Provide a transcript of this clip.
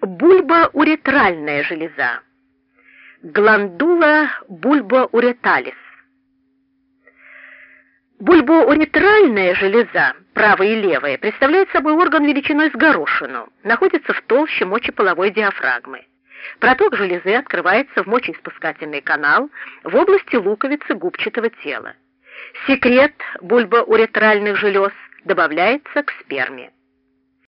Бульбоуретральная железа. Гландула бульбоуреталис. Бульбоуретральная железа, правая и левая, представляет собой орган величиной с горошину, находится в толще мочеполовой диафрагмы. Проток железы открывается в мочеиспускательный канал в области луковицы губчатого тела. Секрет бульбоуретральных желез добавляется к сперме.